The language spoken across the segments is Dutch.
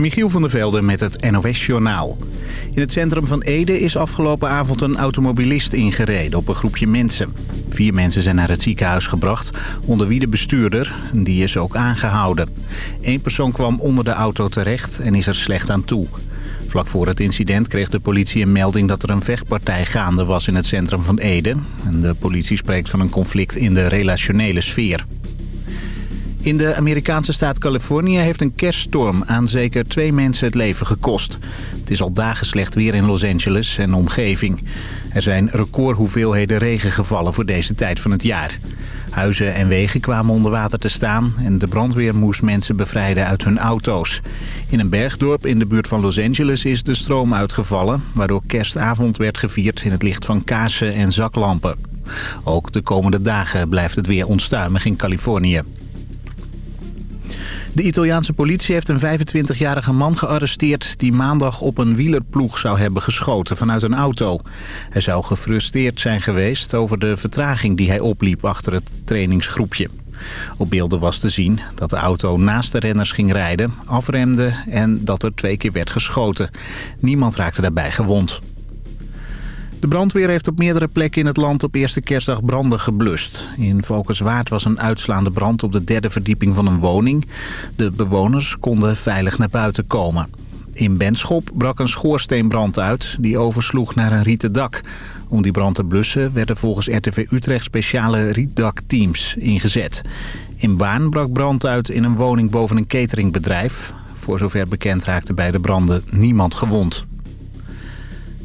Michiel van der Velde met het NOS-journaal. In het centrum van Ede is afgelopen avond een automobilist ingereden op een groepje mensen. Vier mensen zijn naar het ziekenhuis gebracht, onder wie de bestuurder. Die is ook aangehouden. Eén persoon kwam onder de auto terecht en is er slecht aan toe. Vlak voor het incident kreeg de politie een melding dat er een vechtpartij gaande was in het centrum van Ede. En de politie spreekt van een conflict in de relationele sfeer. In de Amerikaanse staat Californië heeft een kerststorm aan zeker twee mensen het leven gekost. Het is al dagen slecht weer in Los Angeles en omgeving. Er zijn recordhoeveelheden regen gevallen voor deze tijd van het jaar. Huizen en wegen kwamen onder water te staan en de brandweer moest mensen bevrijden uit hun auto's. In een bergdorp in de buurt van Los Angeles is de stroom uitgevallen... waardoor kerstavond werd gevierd in het licht van kaarsen en zaklampen. Ook de komende dagen blijft het weer onstuimig in Californië. De Italiaanse politie heeft een 25-jarige man gearresteerd... die maandag op een wielerploeg zou hebben geschoten vanuit een auto. Hij zou gefrustreerd zijn geweest over de vertraging die hij opliep achter het trainingsgroepje. Op beelden was te zien dat de auto naast de renners ging rijden, afremde en dat er twee keer werd geschoten. Niemand raakte daarbij gewond. De brandweer heeft op meerdere plekken in het land op eerste kerstdag branden geblust. In Valkenswaard was een uitslaande brand op de derde verdieping van een woning. De bewoners konden veilig naar buiten komen. In Benschop brak een schoorsteenbrand uit die oversloeg naar een rieten dak. Om die brand te blussen werden volgens RTV Utrecht speciale rietdakteams ingezet. In Baan brak brand uit in een woning boven een cateringbedrijf. Voor zover bekend raakte bij de branden niemand gewond.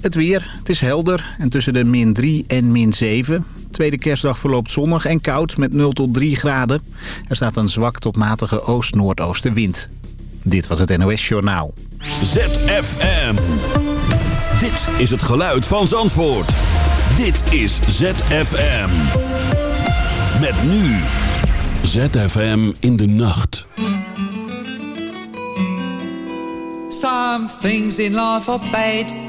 Het weer, het is helder en tussen de min 3 en min 7. Tweede kerstdag verloopt zonnig en koud met 0 tot 3 graden. Er staat een zwak tot matige oost-noordoostenwind. Dit was het NOS Journaal. ZFM. Dit is het geluid van Zandvoort. Dit is ZFM. Met nu. ZFM in de nacht. Some things in life are bad.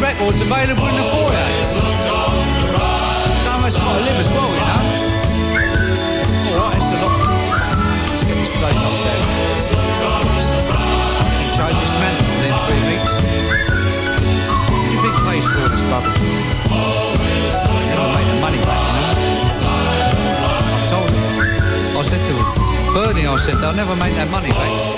records available in the foyer. Somewhere's got to live as well, you know. Alright, it's a lot. Let's get this place up there. Try this man within three weeks. What do you think pays for this rubbish? Never made the money back, you know. I told him. I said to him, Bernie, I said, they'll never make that money back.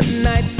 night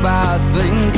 about things.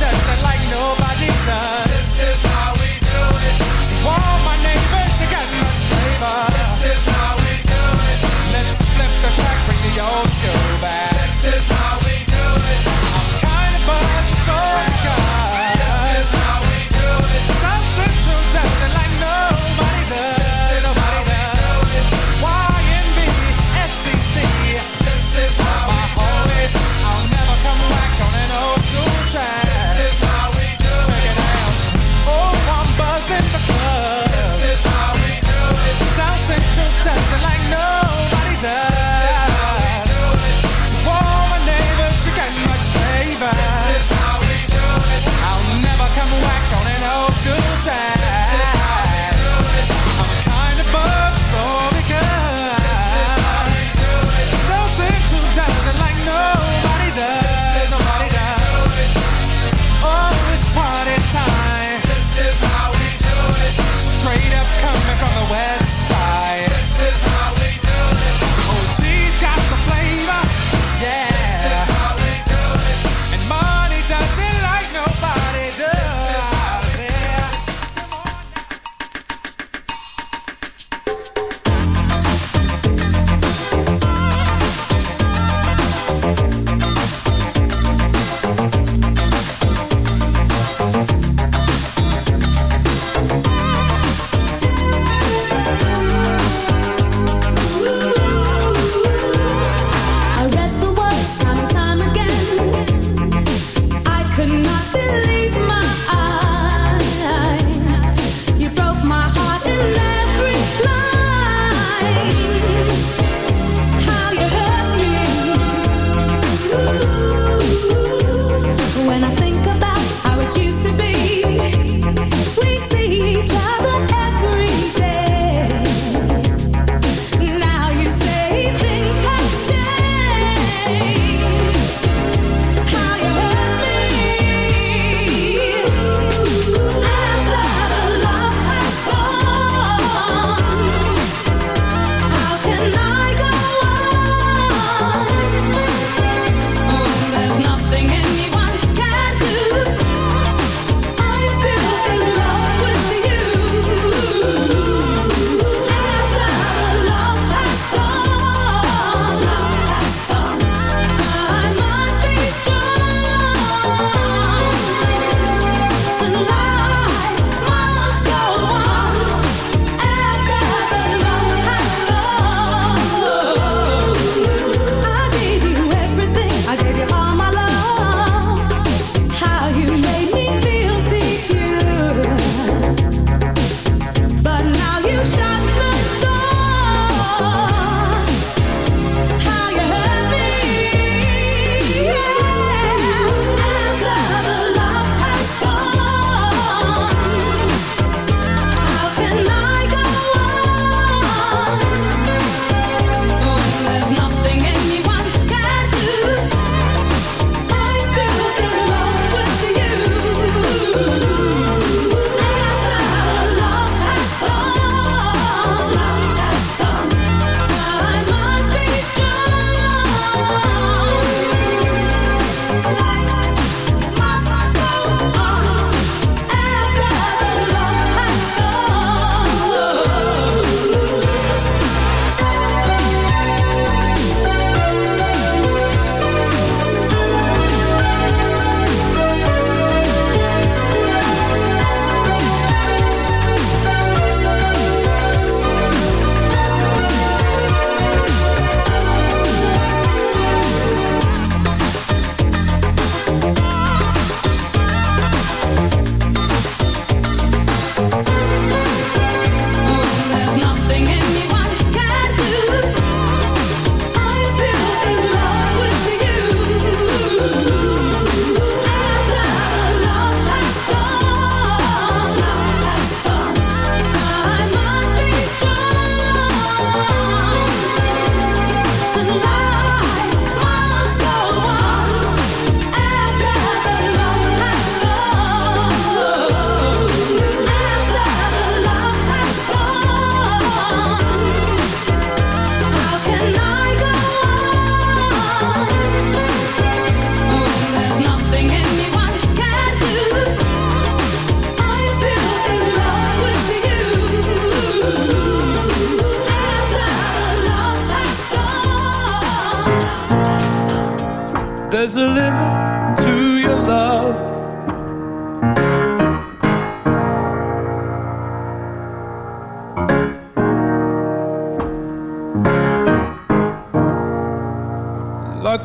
that, that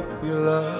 up your love.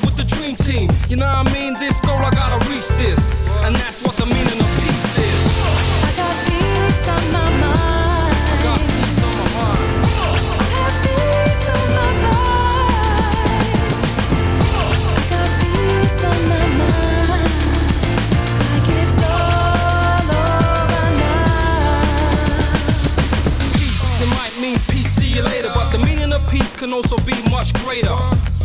dream team. You know what I mean? This goal, I gotta reach this. And that's what the meaning of peace is. I got peace on my mind. I got peace on my mind. I got peace on my mind. I got peace on my mind. Like it's all over now. Peace, it might mean peace, see you later, but the meaning of peace can also be much greater.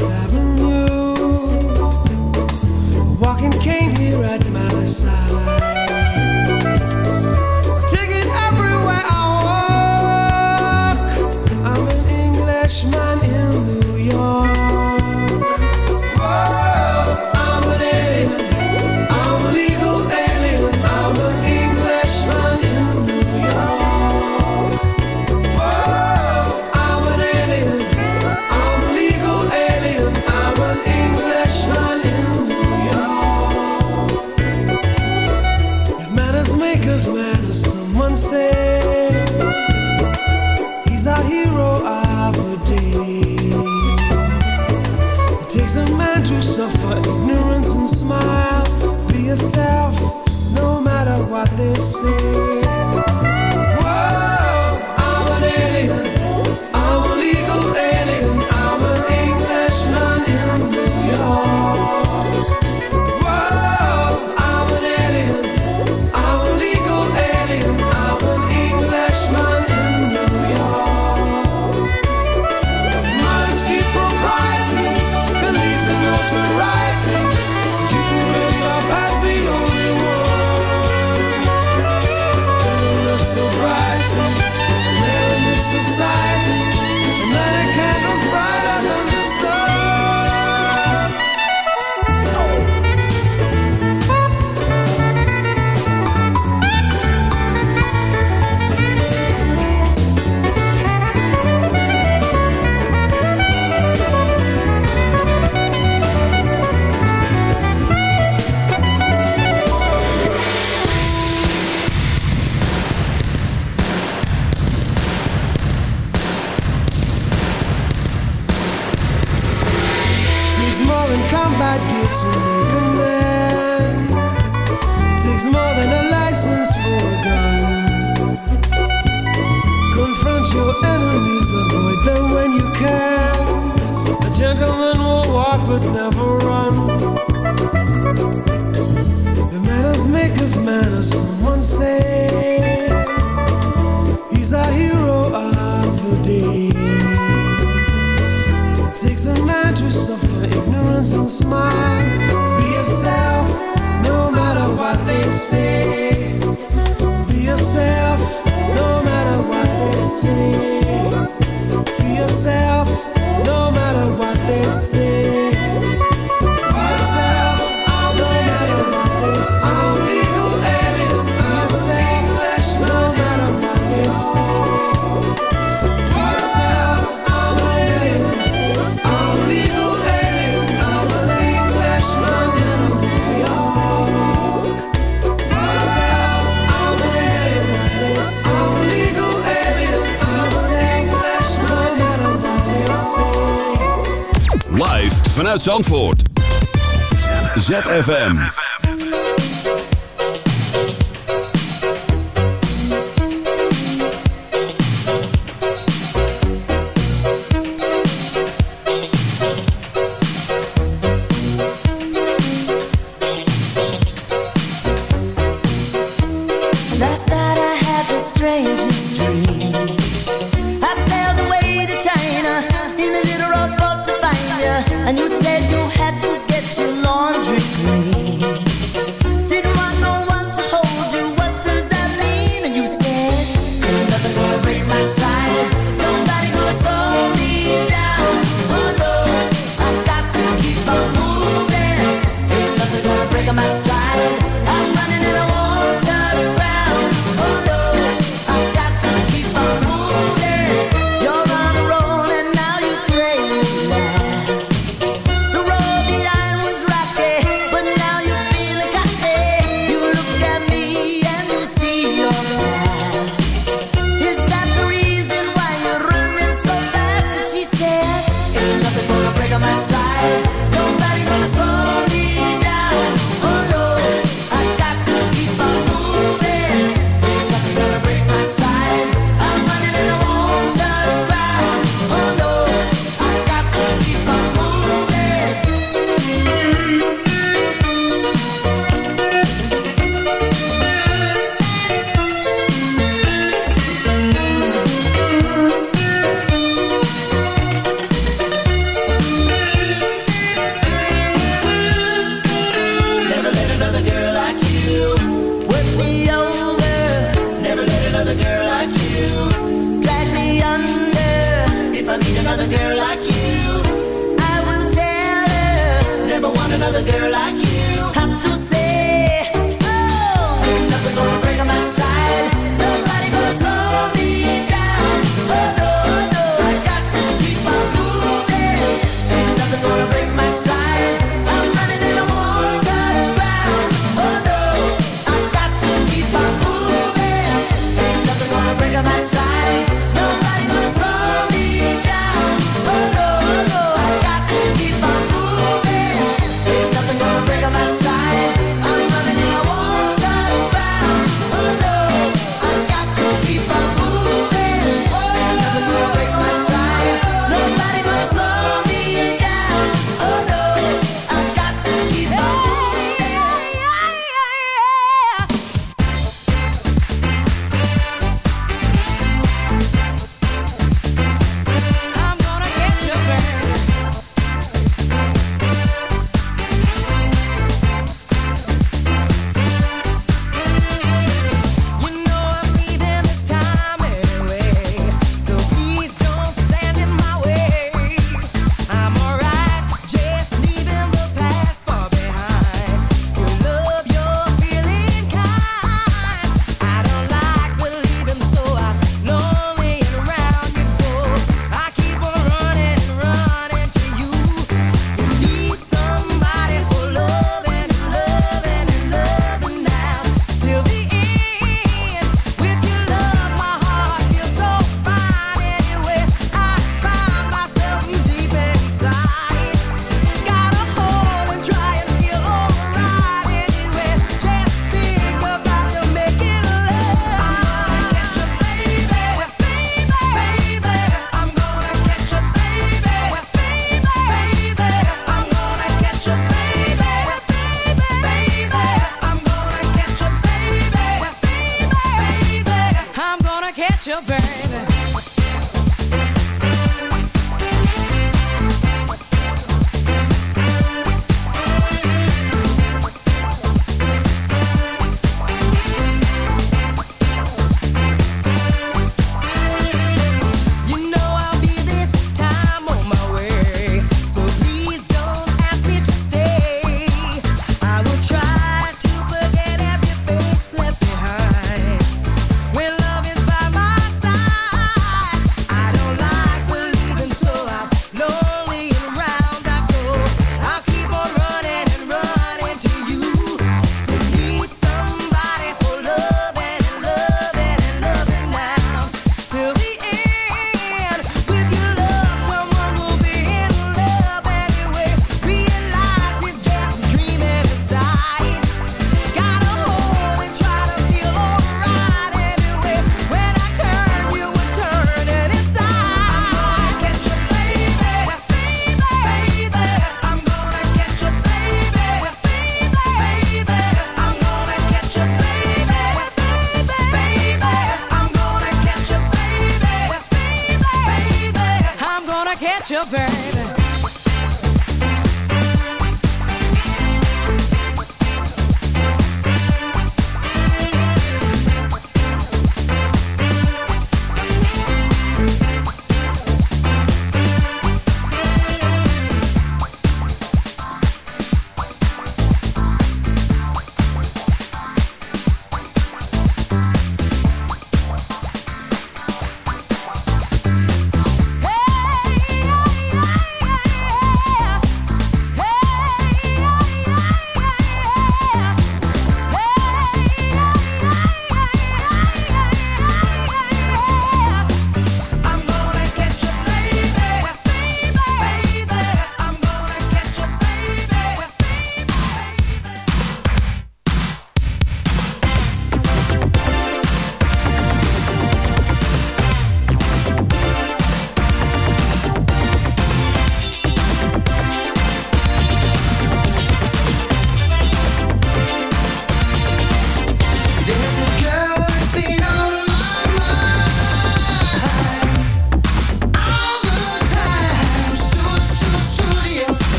Bye.